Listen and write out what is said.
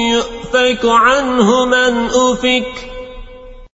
يؤفك عنه من أفك.